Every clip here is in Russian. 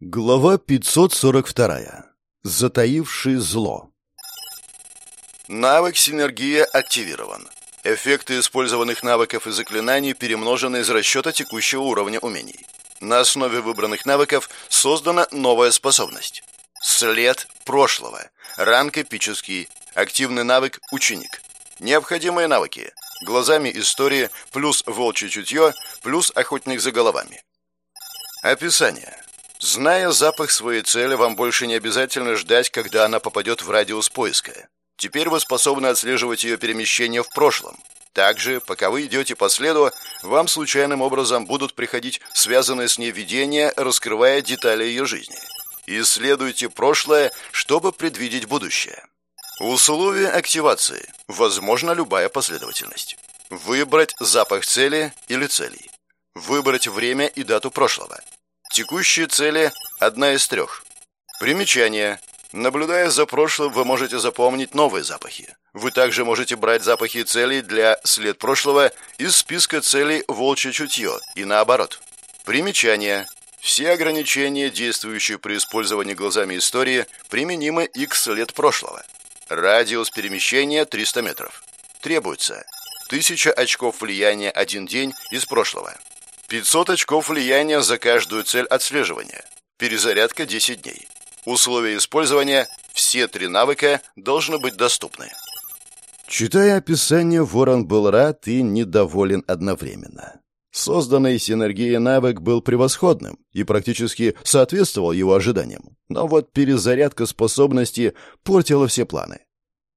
Глава 542. Затаивший зло. Навык синергия активирован. Эффекты использованных навыков и заклинаний перемножены из расчета текущего уровня умений. На основе выбранных навыков создана новая способность. След прошлого. Ранг эпический. Активный навык ученик. Необходимые навыки. Глазами истории плюс волчье чутье плюс охотник за головами. Описание. Зная запах своей цели, вам больше не обязательно ждать, когда она попадет в радиус поиска. Теперь вы способны отслеживать ее перемещение в прошлом. Также, пока вы идете по следу, вам случайным образом будут приходить связанные с ней видения, раскрывая детали ее жизни. Исследуйте прошлое, чтобы предвидеть будущее. Условия активации. Возможно любая последовательность. Выбрать запах цели или целей. Выбрать время и дату прошлого. Текущие цели – одна из трех. Примечание. Наблюдая за прошлым, вы можете запомнить новые запахи. Вы также можете брать запахи целей для след прошлого из списка целей «Волчье чутье» и наоборот. Примечание. Все ограничения, действующие при использовании глазами истории, применимы и к след прошлого. Радиус перемещения 300 метров. Требуется 1000 очков влияния один день из прошлого. 500 очков влияния за каждую цель отслеживания. Перезарядка 10 дней. Условия использования – все три навыка должны быть доступны. Читая описание, Ворон был рад и недоволен одновременно. Созданный синергией навык был превосходным и практически соответствовал его ожиданиям. Но вот перезарядка способности портила все планы.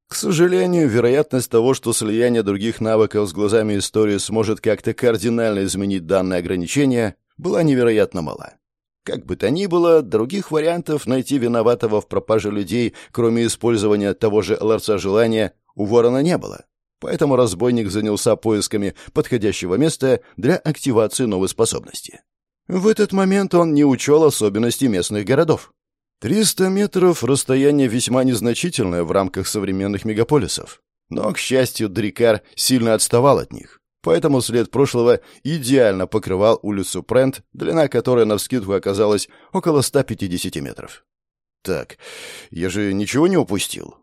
К сожалению, вероятность того, что слияние других навыков с глазами истории сможет как-то кардинально изменить данное ограничение, была невероятно мала. Как бы то ни было, других вариантов найти виноватого в пропаже людей, кроме использования того же ларца желания, у ворона не было. Поэтому разбойник занялся поисками подходящего места для активации новой способности. В этот момент он не учел особенностей местных городов. 300 метров – расстояние весьма незначительное в рамках современных мегаполисов. Но, к счастью, Дрикар сильно отставал от них. Поэтому след прошлого идеально покрывал улицу Прент, длина которой навскидку оказалась около 150 метров. Так, я же ничего не упустил.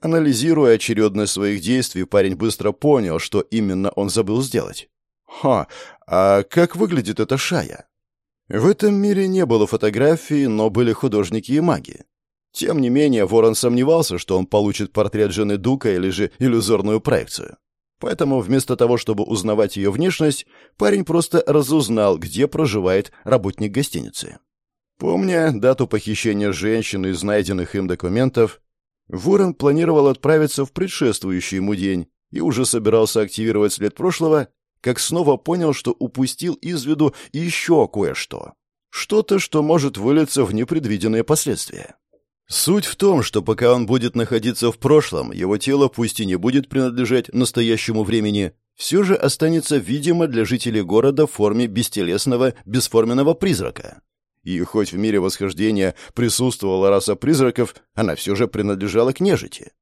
Анализируя очередность своих действий, парень быстро понял, что именно он забыл сделать. Ха, а как выглядит эта шая? В этом мире не было фотографий, но были художники и маги. Тем не менее, Ворон сомневался, что он получит портрет жены Дука или же иллюзорную проекцию. Поэтому вместо того, чтобы узнавать ее внешность, парень просто разузнал, где проживает работник гостиницы. Помня дату похищения женщины из найденных им документов, Ворон планировал отправиться в предшествующий ему день и уже собирался активировать след прошлого, как снова понял, что упустил из виду еще кое-что. Что-то, что может вылиться в непредвиденные последствия. Суть в том, что пока он будет находиться в прошлом, его тело пусть и не будет принадлежать настоящему времени, все же останется видимо для жителей города в форме бестелесного, бесформенного призрака. И хоть в мире восхождения присутствовала раса призраков, она все же принадлежала к нежити.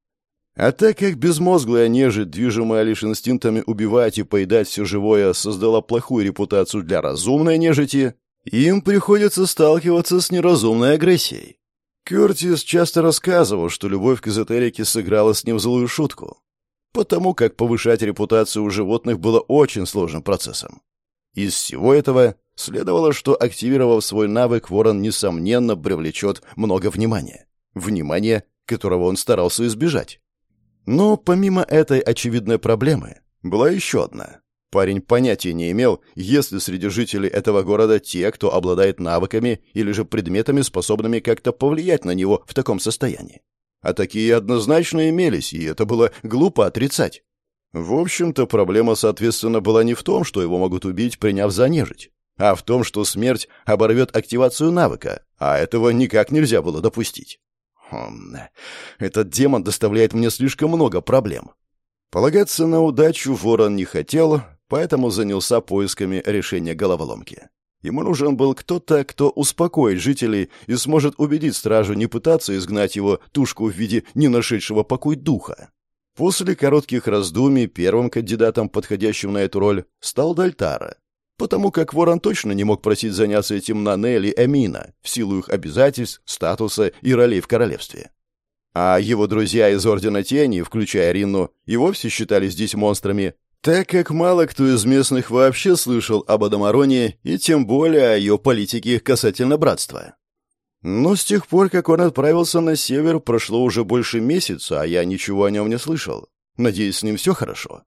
А так как безмозглая нежить, движимая лишь инстинктами убивать и поедать все живое, создала плохую репутацию для разумной нежити, им приходится сталкиваться с неразумной агрессией. Кертис часто рассказывал, что любовь к эзотерике сыграла с ним злую шутку, потому как повышать репутацию у животных было очень сложным процессом. Из всего этого следовало, что, активировав свой навык, ворон, несомненно, привлечет много внимания. Внимание, которого он старался избежать. Но помимо этой очевидной проблемы, была еще одна. Парень понятия не имел, есть ли среди жителей этого города те, кто обладает навыками или же предметами, способными как-то повлиять на него в таком состоянии. А такие однозначно имелись, и это было глупо отрицать. В общем-то, проблема, соответственно, была не в том, что его могут убить, приняв за нежить, а в том, что смерть оборвет активацию навыка, а этого никак нельзя было допустить. Хм, этот демон доставляет мне слишком много проблем. Полагаться на удачу ворон не хотел, поэтому занялся поисками решения головоломки. Ему нужен был кто-то, кто успокоит жителей и сможет убедить стражу не пытаться изгнать его тушку в виде не нашедшего покой духа. После коротких раздумий первым кандидатом, подходящим на эту роль, стал Дальтара. Потому как Ворон точно не мог просить заняться этим Нане или Эмина в силу их обязательств, статуса и ролей в королевстве. А его друзья из Ордена Тени, включая Ринну, и вовсе считались здесь монстрами, так как мало кто из местных вообще слышал об Адамароне и тем более о ее политике касательно братства. Но с тех пор, как он отправился на север, прошло уже больше месяца, а я ничего о нем не слышал. Надеюсь, с ним все хорошо.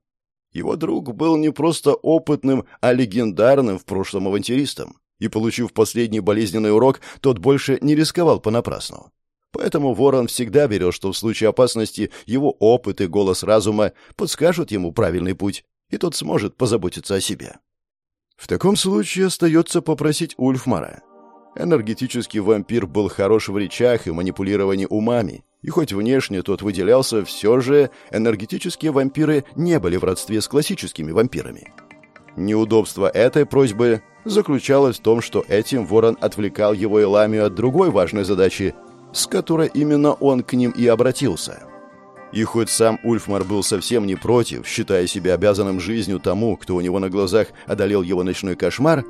Его друг был не просто опытным, а легендарным в прошлом авантюристом, и, получив последний болезненный урок, тот больше не рисковал понапрасну. Поэтому Ворон всегда верил, что в случае опасности его опыт и голос разума подскажут ему правильный путь, и тот сможет позаботиться о себе. В таком случае остается попросить Ульфмара. Энергетический вампир был хорош в речах и манипулировании умами, и хоть внешне тот выделялся, все же энергетические вампиры не были в родстве с классическими вампирами. Неудобство этой просьбы заключалось в том, что этим Ворон отвлекал его Эламию от другой важной задачи, с которой именно он к ним и обратился. И хоть сам Ульфмар был совсем не против, считая себя обязанным жизнью тому, кто у него на глазах одолел его ночной кошмар,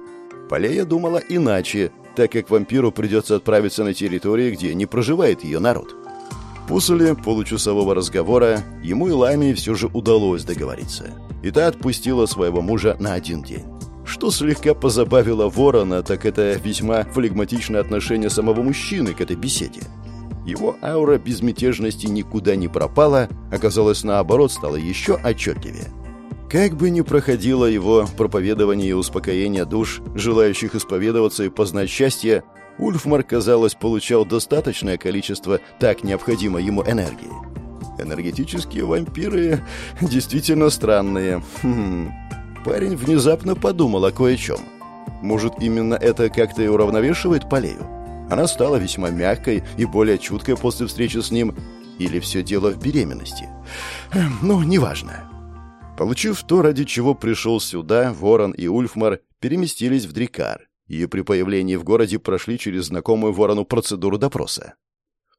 Полея думала иначе, так как вампиру придется отправиться на территории, где не проживает ее народ. После получасового разговора ему и Ламии все же удалось договориться. И та отпустила своего мужа на один день. Что слегка позабавило ворона, так это весьма флегматичное отношение самого мужчины к этой беседе. Его аура безмятежности никуда не пропала, оказалось, наоборот, стала еще отчетливее. Как бы ни проходило его проповедование и успокоение душ, желающих исповедоваться и познать счастье, Ульфмар, казалось, получал достаточное количество так необходимой ему энергии. Энергетические вампиры действительно странные. Хм. Парень внезапно подумал о кое-чем. Может, именно это как-то и уравновешивает Полею? Она стала весьма мягкой и более чуткой после встречи с ним. Или все дело в беременности? Эм, ну, неважно. Получив то, ради чего пришел сюда, Ворон и Ульфмар переместились в Дрикар и при появлении в городе прошли через знакомую ворону процедуру допроса.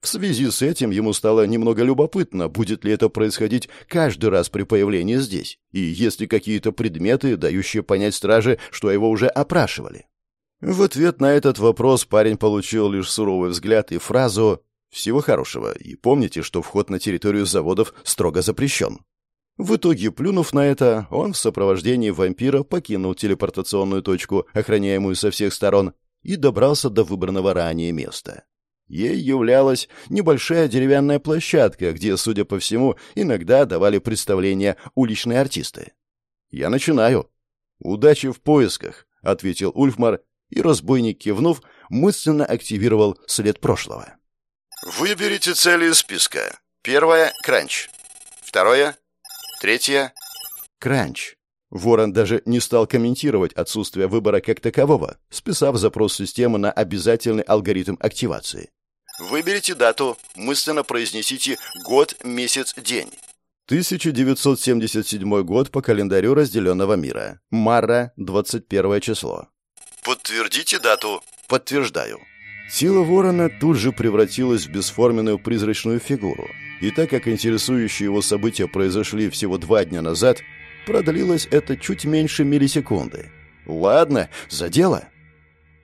В связи с этим ему стало немного любопытно, будет ли это происходить каждый раз при появлении здесь, и есть ли какие-то предметы, дающие понять страже, что его уже опрашивали. В ответ на этот вопрос парень получил лишь суровый взгляд и фразу «Всего хорошего, и помните, что вход на территорию заводов строго запрещен». В итоге, плюнув на это, он в сопровождении вампира покинул телепортационную точку, охраняемую со всех сторон, и добрался до выбранного ранее места. Ей являлась небольшая деревянная площадка, где, судя по всему, иногда давали представления уличные артисты. «Я начинаю». «Удачи в поисках», — ответил Ульфмар, и разбойник, кивнув, мысленно активировал след прошлого. «Выберите цели из списка. Первое — кранч. Второе Третье — кранч. Ворон даже не стал комментировать отсутствие выбора как такового, списав запрос системы на обязательный алгоритм активации. Выберите дату, мысленно произнесите год, месяц, день. 1977 год по календарю разделенного мира. Мара, 21 число. Подтвердите дату. Подтверждаю. Сила ворона тут же превратилась в бесформенную призрачную фигуру. И так как интересующие его события произошли всего два дня назад, продлилось это чуть меньше миллисекунды. Ладно, за дело.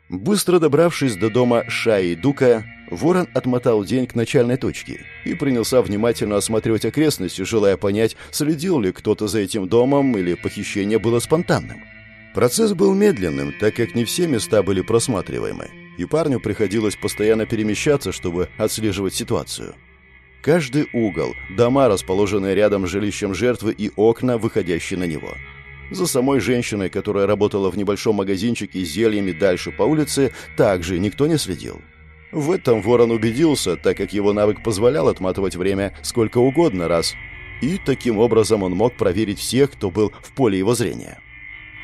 Быстро добравшись до дома Шаи Дука, Ворон отмотал день к начальной точке и принялся внимательно осматривать окрестности, желая понять, следил ли кто-то за этим домом или похищение было спонтанным. Процесс был медленным, так как не все места были просматриваемы, и парню приходилось постоянно перемещаться, чтобы отслеживать ситуацию. Каждый угол, дома, расположенные рядом с жилищем жертвы и окна, выходящие на него. За самой женщиной, которая работала в небольшом магазинчике с зельями дальше по улице, также никто не следил. В этом Ворон убедился, так как его навык позволял отматывать время сколько угодно раз, и таким образом он мог проверить всех, кто был в поле его зрения.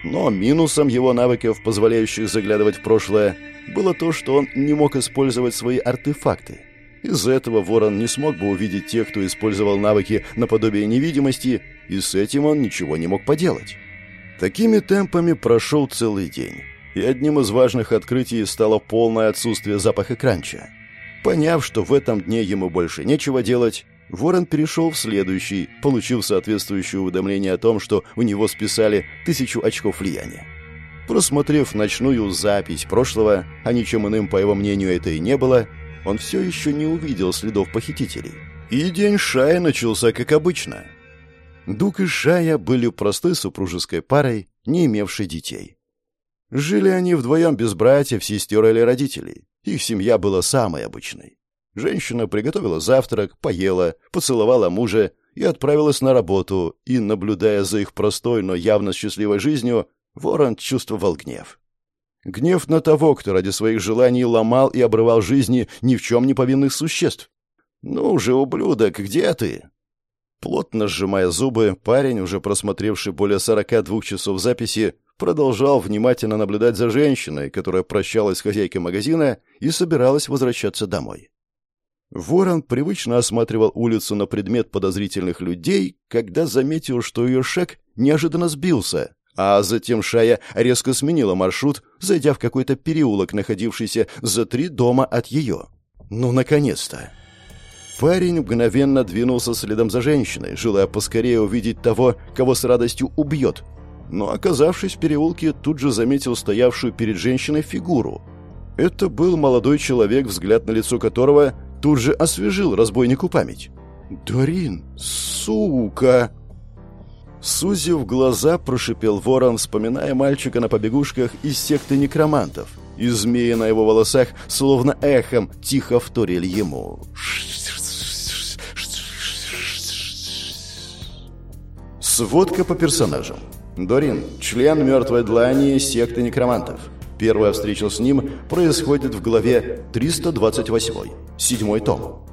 Но минусом его навыков, позволяющих заглядывать в прошлое, было то, что он не мог использовать свои артефакты – из-за этого Ворон не смог бы увидеть тех, кто использовал навыки наподобие невидимости, и с этим он ничего не мог поделать. Такими темпами прошел целый день, и одним из важных открытий стало полное отсутствие запаха кранча. Поняв, что в этом дне ему больше нечего делать, Ворон перешел в следующий, получив соответствующее уведомление о том, что у него списали тысячу очков влияния. Просмотрев ночную запись прошлого, а ничем иным, по его мнению, это и не было, он все еще не увидел следов похитителей. И день Шая начался как обычно. Дук и Шая были простой супружеской парой, не имевшей детей. Жили они вдвоем без братьев, сестер или родителей. Их семья была самой обычной. Женщина приготовила завтрак, поела, поцеловала мужа и отправилась на работу, и, наблюдая за их простой, но явно счастливой жизнью, Ворон чувствовал гнев. Гнев на того, кто ради своих желаний ломал и обрывал жизни ни в чем не повинных существ. «Ну же, ублюдок, где ты?» Плотно сжимая зубы, парень, уже просмотревший более 42 часов записи, продолжал внимательно наблюдать за женщиной, которая прощалась с хозяйкой магазина и собиралась возвращаться домой. Ворон привычно осматривал улицу на предмет подозрительных людей, когда заметил, что ее шаг неожиданно сбился, а затем Шая резко сменила маршрут, зайдя в какой-то переулок, находившийся за три дома от ее. Ну, наконец-то! Парень мгновенно двинулся следом за женщиной, желая поскорее увидеть того, кого с радостью убьет. Но, оказавшись в переулке, тут же заметил стоявшую перед женщиной фигуру. Это был молодой человек, взгляд на лицо которого тут же освежил разбойнику память. «Дорин, сука!» Сузив глаза, прошипел ворон, вспоминая мальчика на побегушках из секты некромантов. И змеи на его волосах, словно эхом, тихо вторили ему. Сводка по персонажам. Дорин – член мертвой длани секты некромантов. Первая встреча с ним происходит в главе 328, седьмой том.